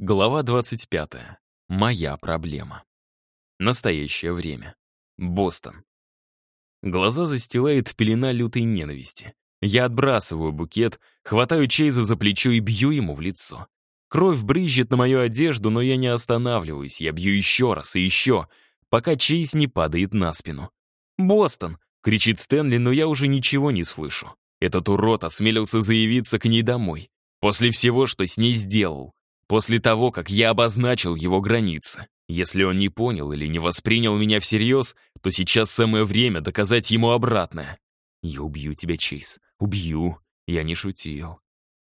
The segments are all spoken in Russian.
Глава 25. Моя проблема. Настоящее время. Бостон. Глаза застилает пелена лютой ненависти. Я отбрасываю букет, хватаю Чейза за плечо и бью ему в лицо. Кровь брызжет на мою одежду, но я не останавливаюсь. Я бью еще раз и еще, пока Чейз не падает на спину. «Бостон!» — кричит Стэнли, но я уже ничего не слышу. Этот урод осмелился заявиться к ней домой. После всего, что с ней сделал. После того, как я обозначил его границы. Если он не понял или не воспринял меня всерьез, то сейчас самое время доказать ему обратное. Я убью тебя, Чейз. Убью. Я не шутил.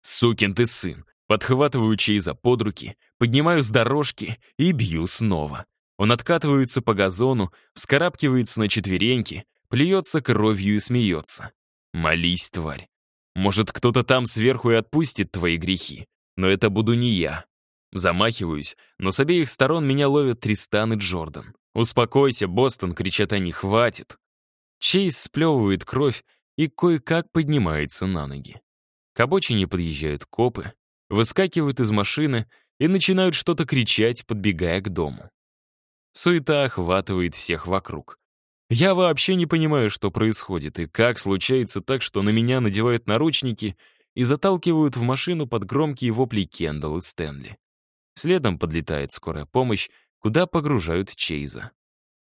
Сукин ты сын. Подхватываю Чейза под руки, поднимаю с дорожки и бью снова. Он откатывается по газону, вскарабкивается на четвереньки, плюется кровью и смеется. Молись, тварь. Может, кто-то там сверху и отпустит твои грехи но это буду не я. Замахиваюсь, но с обеих сторон меня ловят Тристан и Джордан. «Успокойся, Бостон!» — кричат они, «хватит!» Чейз сплевывает кровь и кое-как поднимается на ноги. К обочине подъезжают копы, выскакивают из машины и начинают что-то кричать, подбегая к дому. Суета охватывает всех вокруг. Я вообще не понимаю, что происходит, и как случается так, что на меня надевают наручники — и заталкивают в машину под громкие вопли Кендалл и Стэнли. Следом подлетает скорая помощь, куда погружают Чейза.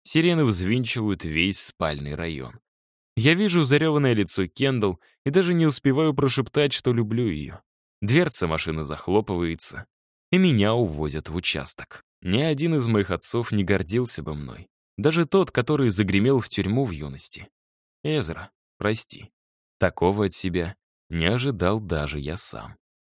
Сирены взвинчивают весь спальный район. Я вижу зареванное лицо Кендалл и даже не успеваю прошептать, что люблю ее. Дверца машины захлопывается, и меня увозят в участок. Ни один из моих отцов не гордился бы мной. Даже тот, который загремел в тюрьму в юности. Эзра, прости. Такого от себя не ожидал даже я сам.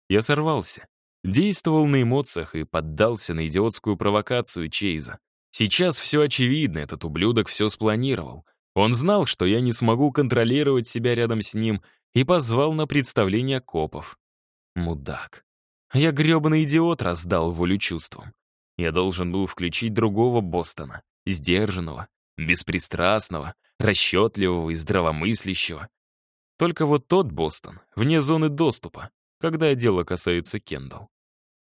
Я сорвался, действовал на эмоциях и поддался на идиотскую провокацию Чейза. Сейчас все очевидно, этот ублюдок все спланировал. Он знал, что я не смогу контролировать себя рядом с ним и позвал на представление копов. Мудак. Я грёбаный идиот раздал волю чувствам. Я должен был включить другого Бостона, сдержанного, беспристрастного, расчетливого и здравомыслящего, только вот тот Бостон, вне зоны доступа, когда дело касается Кендалл.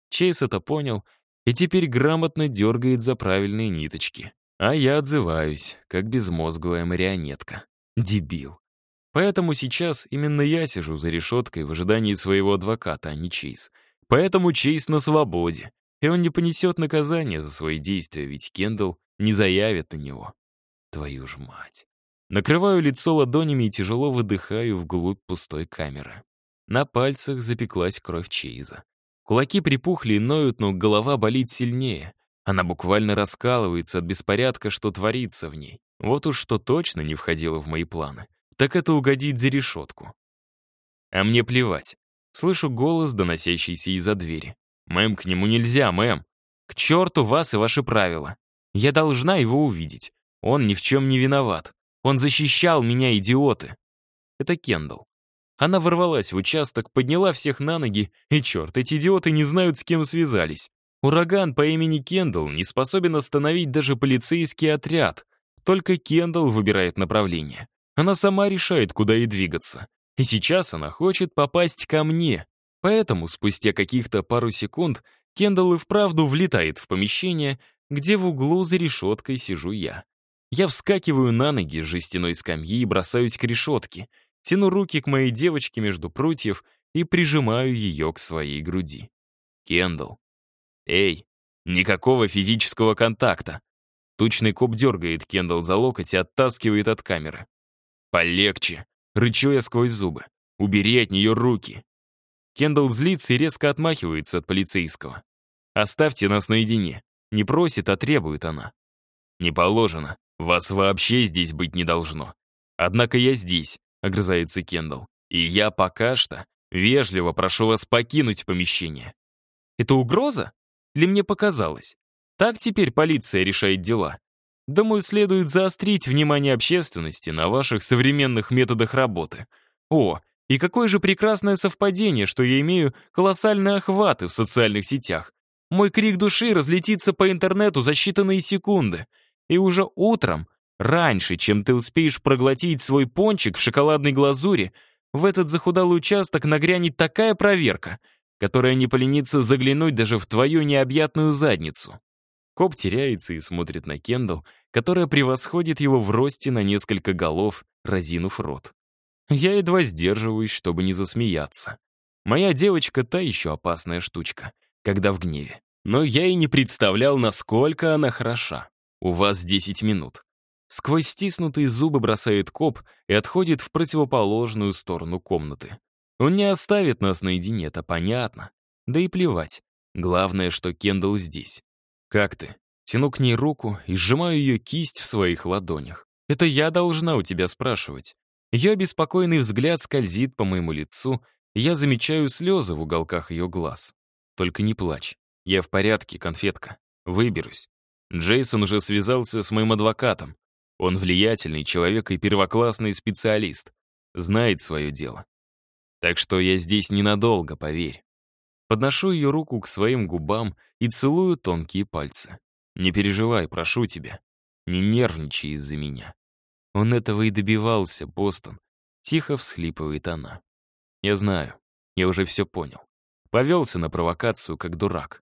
Чейз это понял и теперь грамотно дергает за правильные ниточки. А я отзываюсь, как безмозглая марионетка. Дебил. Поэтому сейчас именно я сижу за решеткой в ожидании своего адвоката, а не Чейз. Поэтому Чейз на свободе, и он не понесет наказания за свои действия, ведь Кендалл не заявит на него. Твою ж мать. Накрываю лицо ладонями и тяжело выдыхаю вглубь пустой камеры. На пальцах запеклась кровь Чейза. Кулаки припухли и ноют, но голова болит сильнее. Она буквально раскалывается от беспорядка, что творится в ней. Вот уж что точно не входило в мои планы. Так это угодить за решетку. А мне плевать. Слышу голос, доносящийся из-за двери. «Мэм, к нему нельзя, мэм! К черту вас и ваши правила! Я должна его увидеть. Он ни в чем не виноват. Он защищал меня, идиоты. Это Кендалл. Она ворвалась в участок, подняла всех на ноги, и черт, эти идиоты не знают, с кем связались. Ураган по имени Кендалл не способен остановить даже полицейский отряд. Только Кендалл выбирает направление. Она сама решает, куда ей двигаться. И сейчас она хочет попасть ко мне. Поэтому спустя каких-то пару секунд Кендалл и вправду влетает в помещение, где в углу за решеткой сижу я. Я вскакиваю на ноги жестяной скамьи и бросаюсь к решетке, тяну руки к моей девочке между прутьев и прижимаю ее к своей груди. Кендалл. «Эй, никакого физического контакта!» Тучный коп дергает Кендалл за локоть и оттаскивает от камеры. «Полегче!» — рычу я сквозь зубы. «Убери от нее руки!» Кендалл злится и резко отмахивается от полицейского. «Оставьте нас наедине!» Не просит, а требует она. «Не положено!» «Вас вообще здесь быть не должно. Однако я здесь», — огрызается Кендалл. «И я пока что вежливо прошу вас покинуть помещение». «Это угроза? Или мне показалось? Так теперь полиция решает дела. Думаю, следует заострить внимание общественности на ваших современных методах работы. О, и какое же прекрасное совпадение, что я имею колоссальные охваты в социальных сетях. Мой крик души разлетится по интернету за считанные секунды». И уже утром, раньше, чем ты успеешь проглотить свой пончик в шоколадной глазури, в этот захудалый участок нагрянет такая проверка, которая не поленится заглянуть даже в твою необъятную задницу. Коп теряется и смотрит на Кендалл, которая превосходит его в росте на несколько голов, разинув рот. Я едва сдерживаюсь, чтобы не засмеяться. Моя девочка — та еще опасная штучка, когда в гневе. Но я и не представлял, насколько она хороша. У вас 10 минут. Сквозь стиснутые зубы бросает коп и отходит в противоположную сторону комнаты. Он не оставит нас наедине, это понятно. Да и плевать. Главное, что Кендалл здесь. Как ты? Тяну к ней руку и сжимаю ее кисть в своих ладонях. Это я должна у тебя спрашивать. Ее беспокойный взгляд скользит по моему лицу, я замечаю слезы в уголках ее глаз. Только не плачь. Я в порядке, конфетка. Выберусь. Джейсон уже связался с моим адвокатом. Он влиятельный человек и первоклассный специалист. Знает свое дело. Так что я здесь ненадолго, поверь. Подношу ее руку к своим губам и целую тонкие пальцы. Не переживай, прошу тебя. Не нервничай из-за меня. Он этого и добивался, Бостон. Тихо всхлипывает она. Я знаю. Я уже все понял. Повелся на провокацию, как дурак.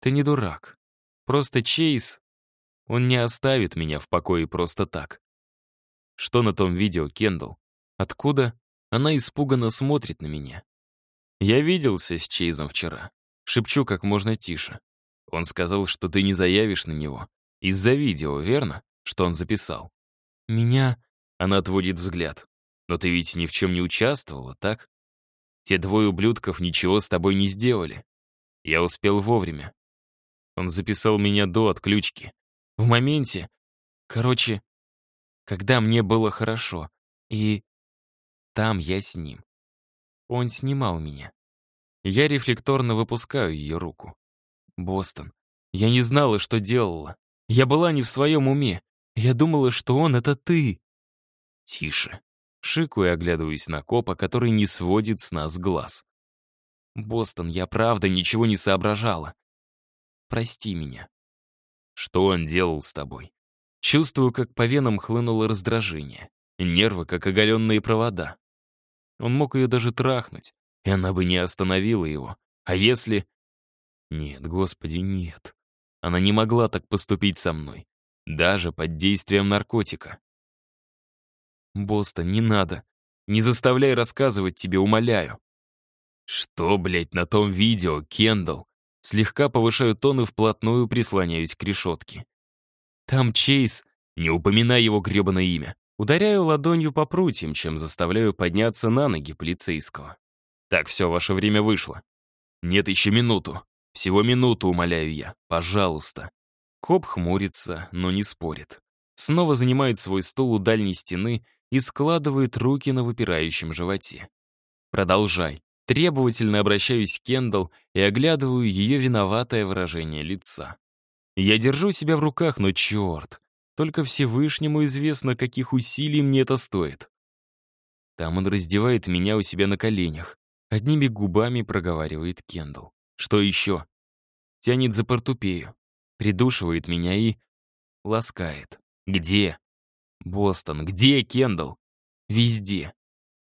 Ты не дурак. Просто Чейз, он не оставит меня в покое просто так. Что на том видео, Кендалл? Откуда? Она испуганно смотрит на меня. Я виделся с Чейзом вчера. Шепчу как можно тише. Он сказал, что ты не заявишь на него. Из-за видео, верно? Что он записал. Меня... Она отводит взгляд. Но ты ведь ни в чем не участвовала, так? Те двое ублюдков ничего с тобой не сделали. Я успел вовремя. Он записал меня до отключки. В моменте. Короче, когда мне было хорошо. И там я с ним. Он снимал меня. Я рефлекторно выпускаю ее руку. Бостон. Я не знала, что делала. Я была не в своем уме. Я думала, что он — это ты. Тише. Шику и оглядываюсь на копа, который не сводит с нас глаз. Бостон, я правда ничего не соображала прости меня». Что он делал с тобой? Чувствую, как по венам хлынуло раздражение. Нервы, как оголенные провода. Он мог ее даже трахнуть, и она бы не остановила его. А если... Нет, господи, нет. Она не могла так поступить со мной. Даже под действием наркотика. Бостон, не надо. Не заставляй рассказывать тебе, умоляю. Что, блядь, на том видео, Кендалл? Слегка повышаю тон и вплотную прислоняюсь к решетке. Там Чейз, не упоминай его гребаное имя. Ударяю ладонью по прутьям, чем заставляю подняться на ноги полицейского. Так, все, ваше время вышло. Нет, еще минуту. Всего минуту, умоляю я. Пожалуйста. Коп хмурится, но не спорит. Снова занимает свой стул у дальней стены и складывает руки на выпирающем животе. Продолжай. Требовательно обращаюсь к Кендалл и оглядываю ее виноватое выражение лица. Я держу себя в руках, но черт, только Всевышнему известно, каких усилий мне это стоит. Там он раздевает меня у себя на коленях. Одними губами проговаривает Кендалл. Что еще? Тянет за портупею. Придушивает меня и... Ласкает. Где? Бостон. Где Кендалл? Везде.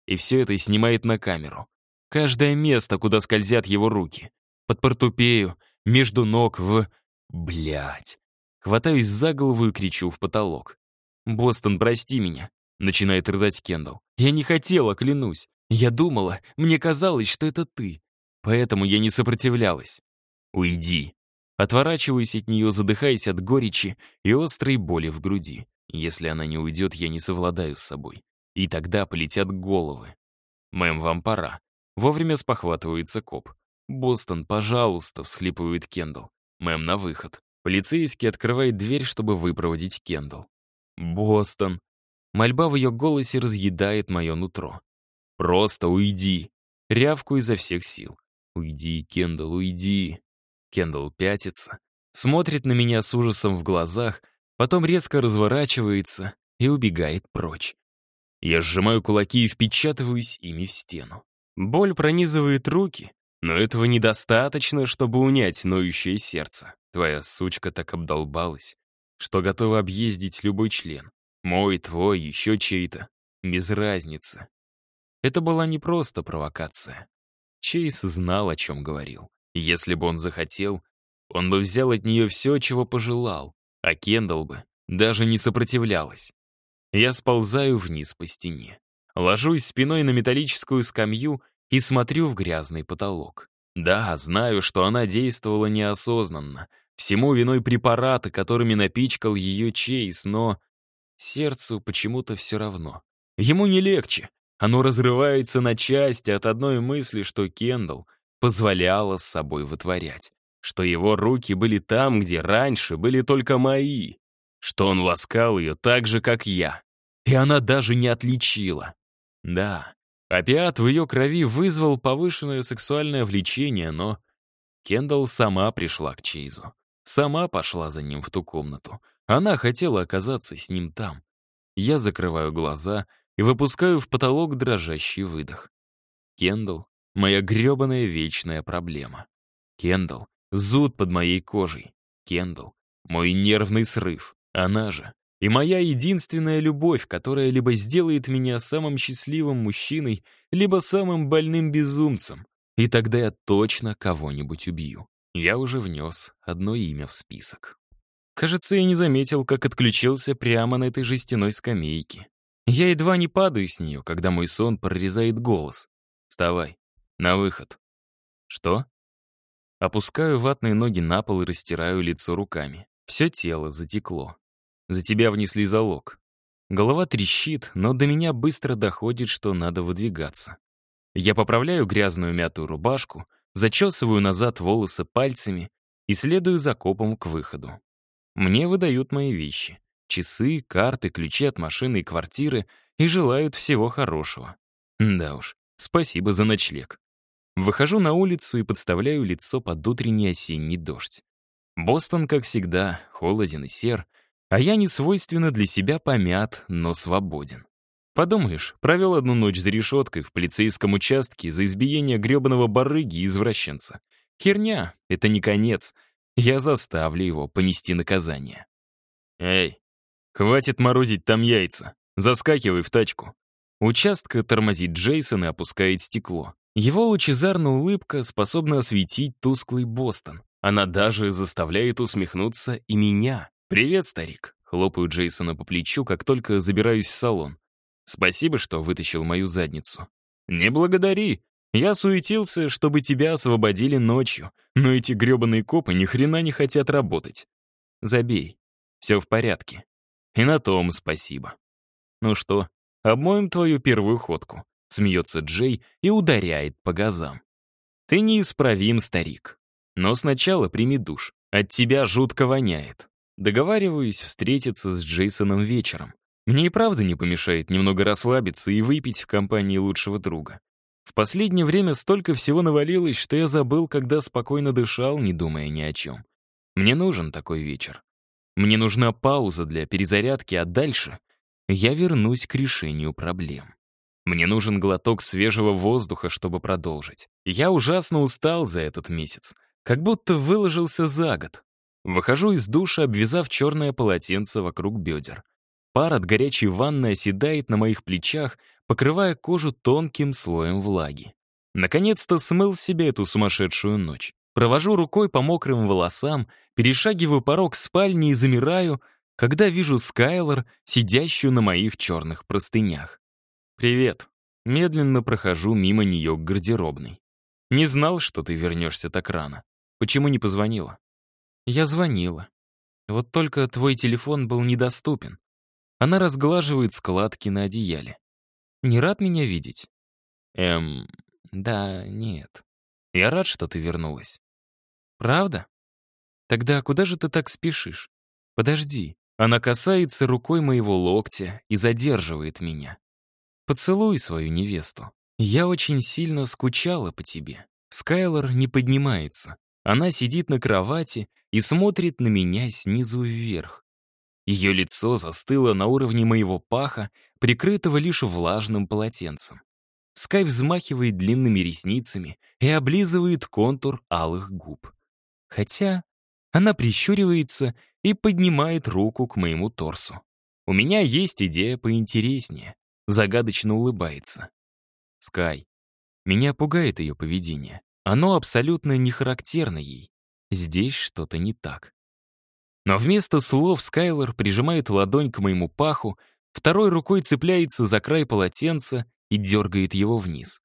И все это снимает на камеру каждое место, куда скользят его руки. Под портупею, между ног, в... Блядь. Хватаюсь за голову и кричу в потолок. «Бостон, прости меня», — начинает рыдать Кендалл. «Я не хотела, клянусь. Я думала, мне казалось, что это ты. Поэтому я не сопротивлялась». «Уйди». Отворачиваюсь от нее, задыхаясь от горечи и острой боли в груди. Если она не уйдет, я не совладаю с собой. И тогда полетят головы. «Мэм, вам пора», Вовремя спохватывается коп. «Бостон, пожалуйста!» — всхлипывает Кендалл. «Мэм, на выход!» Полицейский открывает дверь, чтобы выпроводить Кендалл. «Бостон!» Мольба в ее голосе разъедает мое нутро. «Просто уйди!» Рявку изо всех сил. «Уйди, Кендалл, уйди!» Кендалл пятится, смотрит на меня с ужасом в глазах, потом резко разворачивается и убегает прочь. Я сжимаю кулаки и впечатываюсь ими в стену. Боль пронизывает руки, но этого недостаточно, чтобы унять ноющее сердце. Твоя сучка так обдолбалась, что готова объездить любой член. Мой, твой, еще чей-то. Без разницы. Это была не просто провокация. Чейз знал, о чем говорил. Если бы он захотел, он бы взял от нее все, чего пожелал, а Кендалл бы даже не сопротивлялась. Я сползаю вниз по стене. Ложусь спиной на металлическую скамью и смотрю в грязный потолок. Да, знаю, что она действовала неосознанно. Всему виной препараты, которыми напичкал ее Чейз, но... Сердцу почему-то все равно. Ему не легче. Оно разрывается на части от одной мысли, что Кендалл позволяла с собой вытворять. Что его руки были там, где раньше были только мои. Что он ласкал ее так же, как я. И она даже не отличила. Да, Опиат в ее крови вызвал повышенное сексуальное влечение, но Кендалл сама пришла к Чейзу. Сама пошла за ним в ту комнату. Она хотела оказаться с ним там. Я закрываю глаза и выпускаю в потолок дрожащий выдох. Кендалл — моя грёбаная вечная проблема. Кендалл — зуд под моей кожей. Кендалл — мой нервный срыв. Она же и моя единственная любовь, которая либо сделает меня самым счастливым мужчиной, либо самым больным безумцем. И тогда я точно кого-нибудь убью. Я уже внес одно имя в список. Кажется, я не заметил, как отключился прямо на этой жестяной скамейке. Я едва не падаю с нее, когда мой сон прорезает голос. «Вставай, на выход». «Что?» Опускаю ватные ноги на пол и растираю лицо руками. Все тело затекло. За тебя внесли залог. Голова трещит, но до меня быстро доходит, что надо выдвигаться. Я поправляю грязную мятую рубашку, зачесываю назад волосы пальцами и следую за копом к выходу. Мне выдают мои вещи. Часы, карты, ключи от машины и квартиры и желают всего хорошего. Да уж, спасибо за ночлег. Выхожу на улицу и подставляю лицо под утренний осенний дождь. Бостон, как всегда, холоден и сер — а я не свойственно для себя помят, но свободен. Подумаешь, провел одну ночь за решеткой в полицейском участке за избиение гребаного барыги и извращенца. Херня, это не конец. Я заставлю его понести наказание. Эй, хватит морозить там яйца. Заскакивай в тачку. Участка тормозит Джейсон и опускает стекло. Его лучезарная улыбка способна осветить тусклый Бостон. Она даже заставляет усмехнуться и меня. «Привет, старик!» — хлопаю Джейсона по плечу, как только забираюсь в салон. «Спасибо, что вытащил мою задницу». «Не благодари! Я суетился, чтобы тебя освободили ночью, но эти грёбаные копы ни хрена не хотят работать. Забей. Все в порядке. И на том спасибо. Ну что, обмоем твою первую ходку?» — смеется Джей и ударяет по газам. «Ты неисправим, старик. Но сначала прими душ. От тебя жутко воняет». Договариваюсь встретиться с Джейсоном вечером. Мне и правда не помешает немного расслабиться и выпить в компании лучшего друга. В последнее время столько всего навалилось, что я забыл, когда спокойно дышал, не думая ни о чем. Мне нужен такой вечер. Мне нужна пауза для перезарядки, а дальше я вернусь к решению проблем. Мне нужен глоток свежего воздуха, чтобы продолжить. Я ужасно устал за этот месяц, как будто выложился за год. Выхожу из душа, обвязав черное полотенце вокруг бедер. Пар от горячей ванны оседает на моих плечах, покрывая кожу тонким слоем влаги. Наконец-то смыл себе эту сумасшедшую ночь. Провожу рукой по мокрым волосам, перешагиваю порог спальни и замираю, когда вижу Скайлор, сидящую на моих черных простынях. «Привет». Медленно прохожу мимо нее к гардеробной. «Не знал, что ты вернешься так рано. Почему не позвонила?» Я звонила. Вот только твой телефон был недоступен. Она разглаживает складки на одеяле. Не рад меня видеть? Эм, да, нет. Я рад, что ты вернулась. Правда? Тогда куда же ты так спешишь? Подожди. Она касается рукой моего локтя и задерживает меня. Поцелуй свою невесту. Я очень сильно скучала по тебе. Скайлор не поднимается. Она сидит на кровати и смотрит на меня снизу вверх. Ее лицо застыло на уровне моего паха, прикрытого лишь влажным полотенцем. Скай взмахивает длинными ресницами и облизывает контур алых губ. Хотя она прищуривается и поднимает руку к моему торсу. «У меня есть идея поинтереснее», — загадочно улыбается. Скай. Меня пугает ее поведение. Оно абсолютно не характерно ей. Здесь что-то не так. Но вместо слов Скайлор прижимает ладонь к моему паху, второй рукой цепляется за край полотенца и дергает его вниз.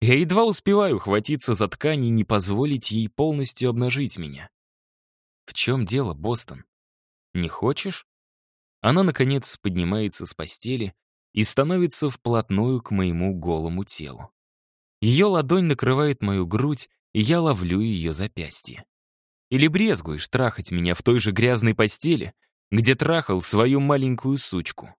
Я едва успеваю хватиться за ткань и не позволить ей полностью обнажить меня. В чем дело, Бостон? Не хочешь? Она, наконец, поднимается с постели и становится вплотную к моему голому телу. Ее ладонь накрывает мою грудь, и я ловлю ее запястье. Или брезгуешь трахать меня в той же грязной постели, где трахал свою маленькую сучку.